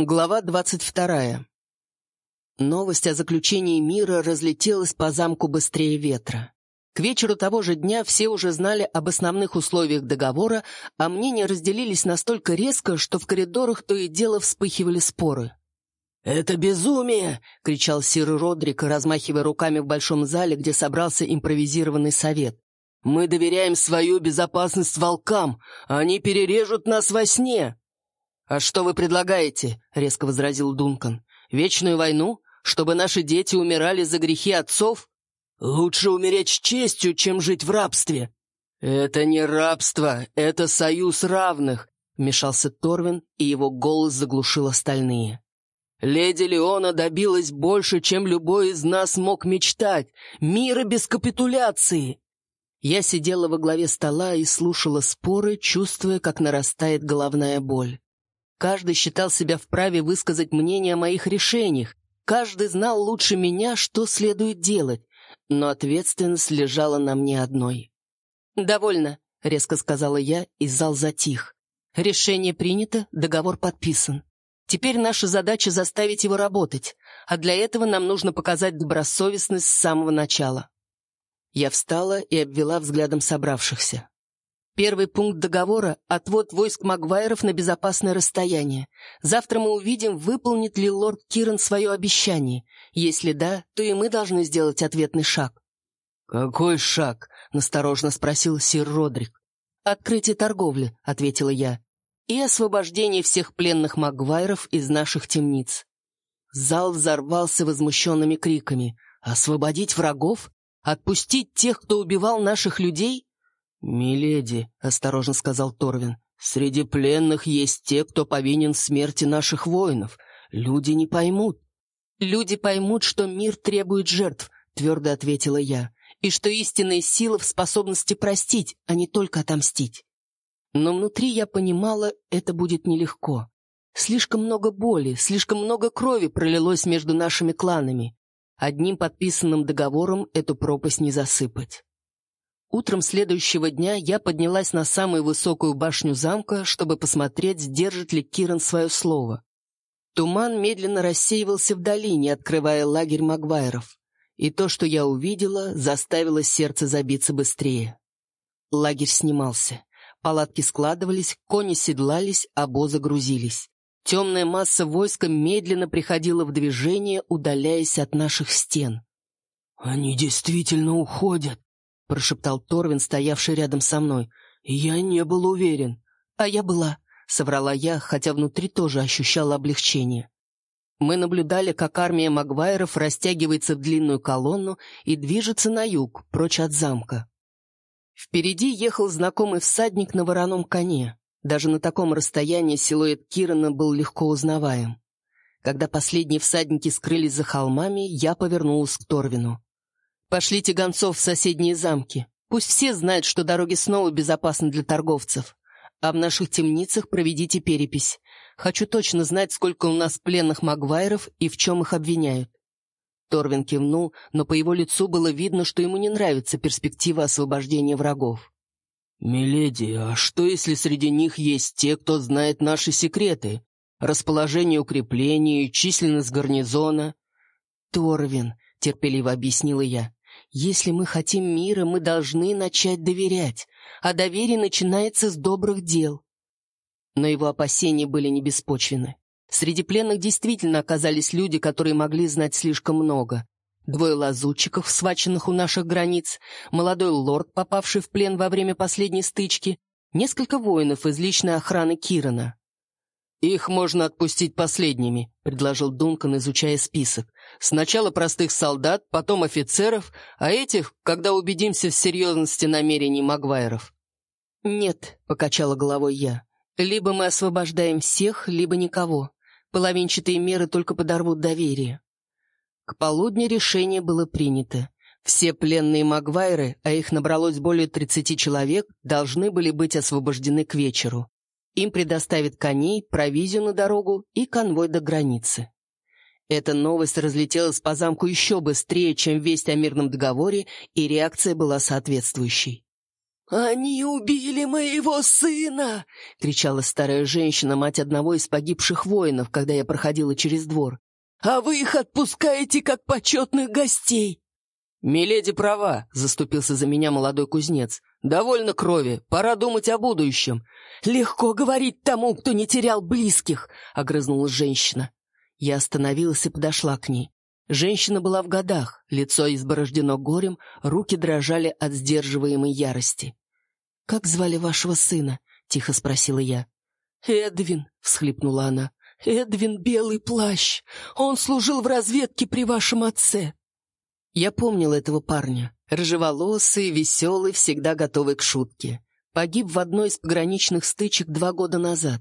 Глава двадцать вторая. Новость о заключении мира разлетелась по замку быстрее ветра. К вечеру того же дня все уже знали об основных условиях договора, а мнения разделились настолько резко, что в коридорах то и дело вспыхивали споры. «Это безумие!» — кричал сир Родрик, размахивая руками в большом зале, где собрался импровизированный совет. «Мы доверяем свою безопасность волкам, они перережут нас во сне!» «А что вы предлагаете?» — резко возразил Дункан. «Вечную войну? Чтобы наши дети умирали за грехи отцов? Лучше умереть с честью, чем жить в рабстве!» «Это не рабство, это союз равных!» — вмешался Торвин, и его голос заглушил остальные. «Леди Леона добилась больше, чем любой из нас мог мечтать. Мира без капитуляции!» Я сидела во главе стола и слушала споры, чувствуя, как нарастает головная боль. Каждый считал себя вправе высказать мнение о моих решениях. Каждый знал лучше меня, что следует делать. Но ответственность лежала на мне одной. «Довольно», — резко сказала я, и зал затих. «Решение принято, договор подписан. Теперь наша задача заставить его работать, а для этого нам нужно показать добросовестность с самого начала». Я встала и обвела взглядом собравшихся. Первый пункт договора — отвод войск Магуайров на безопасное расстояние. Завтра мы увидим, выполнит ли лорд Киран свое обещание. Если да, то и мы должны сделать ответный шаг. «Какой шаг?» — насторожно спросил сир Родрик. «Открытие торговли», — ответила я, «и освобождение всех пленных Магуайров из наших темниц». Зал взорвался возмущенными криками. «Освободить врагов? Отпустить тех, кто убивал наших людей?» «Миледи», — осторожно сказал Торвин, — «среди пленных есть те, кто повинен в смерти наших воинов. Люди не поймут». «Люди поймут, что мир требует жертв», — твердо ответила я, «и что истинная сила в способности простить, а не только отомстить». Но внутри я понимала, это будет нелегко. Слишком много боли, слишком много крови пролилось между нашими кланами. Одним подписанным договором эту пропасть не засыпать. Утром следующего дня я поднялась на самую высокую башню замка, чтобы посмотреть, сдержит ли Киран свое слово. Туман медленно рассеивался в долине, открывая лагерь Магуайров. И то, что я увидела, заставило сердце забиться быстрее. Лагерь снимался. Палатки складывались, кони седлались, обозы грузились. Темная масса войска медленно приходила в движение, удаляясь от наших стен. «Они действительно уходят», — прошептал Торвин, стоявший рядом со мной. «Я не был уверен». «А я была», — соврала я, хотя внутри тоже ощущала облегчение. Мы наблюдали, как армия Магуайров растягивается в длинную колонну и движется на юг, прочь от замка. Впереди ехал знакомый всадник на вороном коне. Даже на таком расстоянии силуэт Кирана был легко узнаваем. Когда последние всадники скрылись за холмами, я повернулась к Торвину. Пошлите гонцов в соседние замки. Пусть все знают, что дороги снова безопасны для торговцев. А в наших темницах проведите перепись. Хочу точно знать, сколько у нас пленных Магуайров и в чем их обвиняют». Торвин кивнул, но по его лицу было видно, что ему не нравится перспектива освобождения врагов. «Миледи, а что, если среди них есть те, кто знает наши секреты? Расположение укреплений, численность гарнизона?» «Торвин», — терпеливо объяснила я, если мы хотим мира, мы должны начать доверять, а доверие начинается с добрых дел. Но его опасения были не беспочвены. Среди пленных действительно оказались люди, которые могли знать слишком много. Двое лазутчиков, сваченных у наших границ, молодой лорд, попавший в плен во время последней стычки, несколько воинов из личной охраны Кирана. «Их можно отпустить последними», — предложил Дункан, изучая список. «Сначала простых солдат, потом офицеров, а этих, когда убедимся в серьезности намерений Магуайров». «Нет», — покачала головой я. «Либо мы освобождаем всех, либо никого. Половинчатые меры только подорвут доверие». К полудню решение было принято. Все пленные Магуайры, а их набралось более 30 человек, должны были быть освобождены к вечеру. Им предоставят коней, провизию на дорогу и конвой до границы. Эта новость разлетелась по замку еще быстрее, чем весть о мирном договоре, и реакция была соответствующей. «Они убили моего сына!» — кричала старая женщина, мать одного из погибших воинов, когда я проходила через двор. «А вы их отпускаете, как почетных гостей!» «Миледи права», — заступился за меня молодой кузнец. «Довольно крови, пора думать о будущем». «Легко говорить тому, кто не терял близких», — огрызнулась женщина. Я остановилась и подошла к ней. Женщина была в годах, лицо изборождено горем, руки дрожали от сдерживаемой ярости. «Как звали вашего сына?» — тихо спросила я. «Эдвин», — всхлипнула она. «Эдвин Белый Плащ. Он служил в разведке при вашем отце». Я помнил этого парня. Рыжеволосый, веселый, всегда готовый к шутке. Погиб в одной из пограничных стычек два года назад.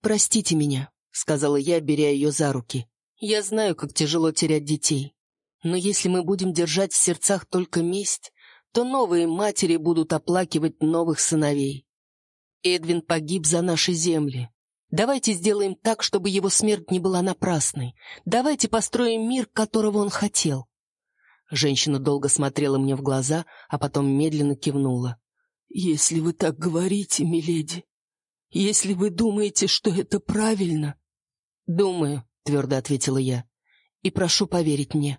«Простите меня», — сказала я, беря ее за руки. Я знаю, как тяжело терять детей. Но если мы будем держать в сердцах только месть, то новые матери будут оплакивать новых сыновей. Эдвин погиб за наши земли. Давайте сделаем так, чтобы его смерть не была напрасной. Давайте построим мир, которого он хотел. Женщина долго смотрела мне в глаза, а потом медленно кивнула. «Если вы так говорите, миледи, если вы думаете, что это правильно...» «Думаю», твердо ответила я. «И прошу поверить мне».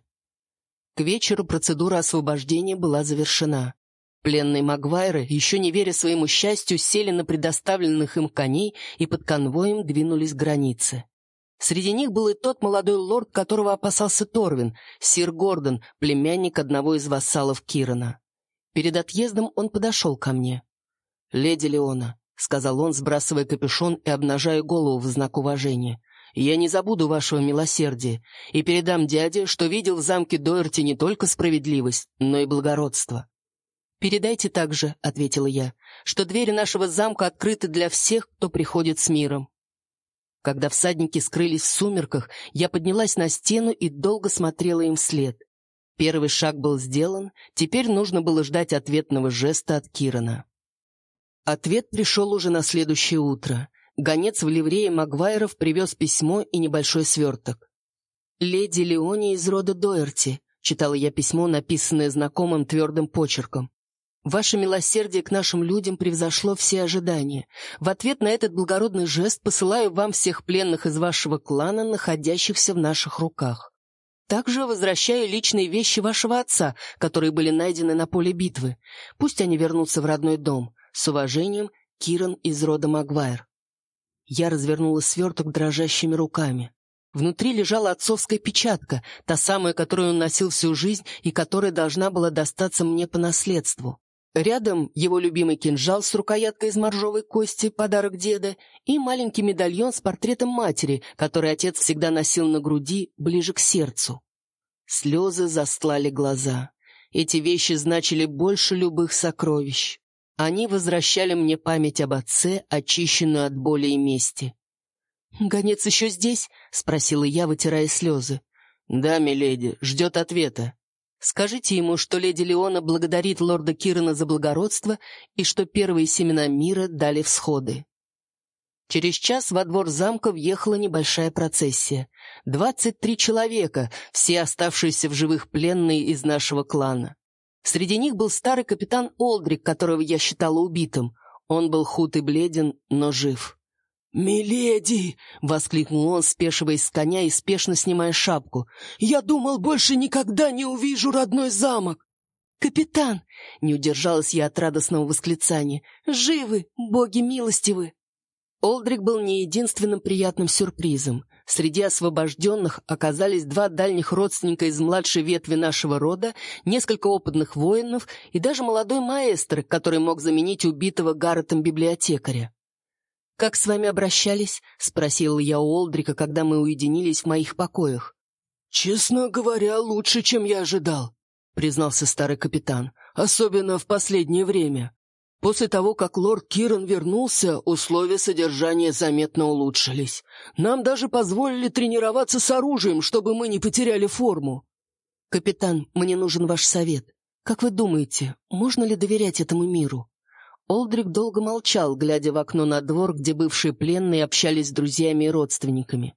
К вечеру процедура освобождения была завершена. Пленные Магуайры, еще не веря своему счастью, сели на предоставленных им коней и под конвоем двинулись к границе. Среди них был и тот молодой лорд, которого опасался Торвин, сир Гордон, племянник одного из вассалов Кирана. Перед отъездом он подошел ко мне. «Леди Леона», — сказал он, сбрасывая капюшон и обнажая голову в знак уважения, я не забуду вашего милосердия и передам дяде, что видел в замке Дойерти не только справедливость, но и благородство». «Передайте также», — ответила я, «что двери нашего замка открыты для всех, кто приходит с миром». Когда всадники скрылись в сумерках, я поднялась на стену и долго смотрела им вслед. Первый шаг был сделан, теперь нужно было ждать ответного жеста от Кирана. Ответ пришел уже на следующее утро. Гонец в ливрее Магуайров привез письмо и небольшой сверток. «Леди Леони из рода Доерти», — читала я письмо, написанное знакомым твердым почерком. «Ваше милосердие к нашим людям превзошло все ожидания. В ответ на этот благородный жест посылаю вам всех пленных из вашего клана, находящихся в наших руках. Также возвращаю личные вещи вашего отца, которые были найдены на поле битвы. Пусть они вернутся в родной дом. С уважением, Киран из рода Магуайр». Я развернула сверток дрожащими руками. Внутри лежала отцовская печатка, та самая, которую он носил всю жизнь и которая должна была достаться мне по наследству. Рядом его любимый кинжал с рукояткой из моржовой кости, подарок деда, и маленький медальон с портретом матери, который отец всегда носил на груди, ближе к сердцу. Слезы застлали глаза. Эти вещи значили больше любых сокровищ. Они возвращали мне память об отце, очищенную от боли и мести. «Гонец еще здесь?» — спросила я, вытирая слезы. «Да, миледи, ждет ответа. Скажите ему, что леди Леона благодарит лорда Кирана за благородство и что первые семена мира дали всходы». Через час во двор замка въехала небольшая процессия. Двадцать три человека, все оставшиеся в живых пленные из нашего клана. Среди них был старый капитан Олдрик, которого я считала убитым. Он был худ и бледен, но жив. «Миледи!» — воскликнул он, спешиваясь с коня и спешно снимая шапку. «Я думал, больше никогда не увижу родной замок!» «Капитан!» — не удержалась я от радостного восклицания. «Живы! Боги милостивы!» Олдрик был не единственным приятным сюрпризом. Среди освобожденных оказались два дальних родственника из младшей ветви нашего рода, несколько опытных воинов и даже молодой маэстро, который мог заменить убитого Гарретом библиотекаря. «Как с вами обращались?» — спросил я у Олдрика, когда мы уединились в моих покоях. «Честно говоря, лучше, чем я ожидал», — признался старый капитан, «особенно в последнее время. После того, как лорд Киран вернулся, условия содержания заметно улучшились. Нам даже позволили тренироваться с оружием, чтобы мы не потеряли форму. «Капитан, мне нужен ваш совет. Как вы думаете, можно ли доверять этому миру?» Олдрик долго молчал, глядя в окно на двор, где бывшие пленные общались с друзьями и родственниками.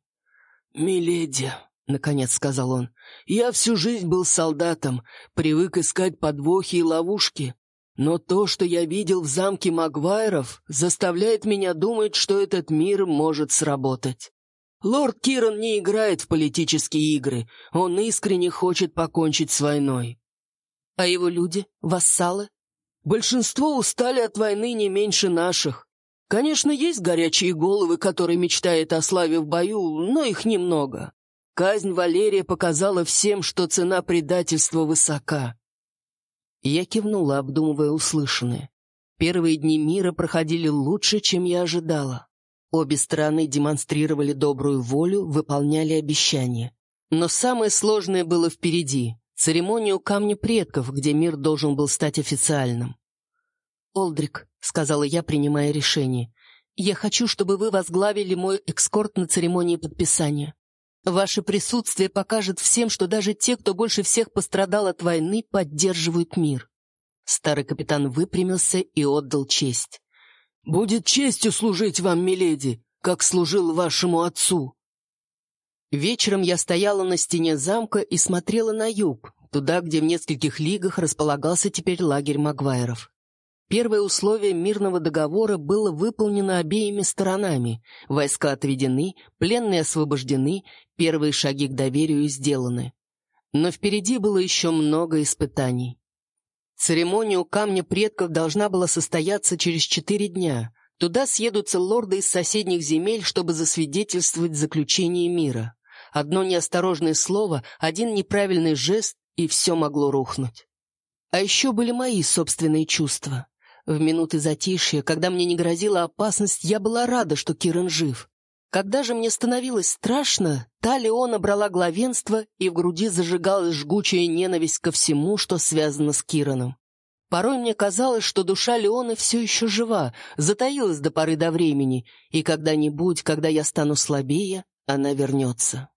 «Миледи», — наконец сказал он, — «я всю жизнь был солдатом, привык искать подвохи и ловушки. Но то, что я видел в замке Магуайров, заставляет меня думать, что этот мир может сработать. Лорд Киран не играет в политические игры, он искренне хочет покончить с войной. А его люди, вассалы? Большинство устали от войны не меньше наших. Конечно, есть горячие головы, которые мечтают о славе в бою, но их немного. Казнь Валерия показала всем, что цена предательства высока. Я кивнула, обдумывая услышанное. Первые дни мира проходили лучше, чем я ожидала. Обе стороны демонстрировали добрую волю, выполняли обещания. Но самое сложное было впереди — церемонию Камня Предков, где мир должен был стать официальным. «Олдрик», — сказала я, принимая решение, — «я хочу, чтобы вы возглавили мой экскорт на церемонии подписания. Ваше присутствие покажет всем, что даже те, кто больше всех пострадал от войны, поддерживают мир». Старый капитан выпрямился и отдал честь. Будет честью служить вам, миледи, как служил вашему отцу». Вечером я стояла на стене замка и смотрела на юг, туда, где в нескольких лигах располагался теперь лагерь Магуайров. Первое условие мирного договора было выполнено обеими сторонами, войска отведены, пленные освобождены, первые шаги к доверию сделаны. Но впереди было еще много испытаний. Церемония у камня предков должна была состояться через четыре дня. Туда съедутся лорды из соседних земель, чтобы засвидетельствовать заключение мира. Одно неосторожное слово, один неправильный жест, и все могло рухнуть. А еще были мои собственные чувства. В минуты затишья, когда мне не грозила опасность, я была рада, что Киран жив. Когда же мне становилось страшно, та Леона брала главенство, и в груди зажигалась жгучая ненависть ко всему, что связано с Кираном. Порой мне казалось, что душа Леоны все еще жива, затаилась до поры до времени, и когда-нибудь, когда я стану слабее, она вернется.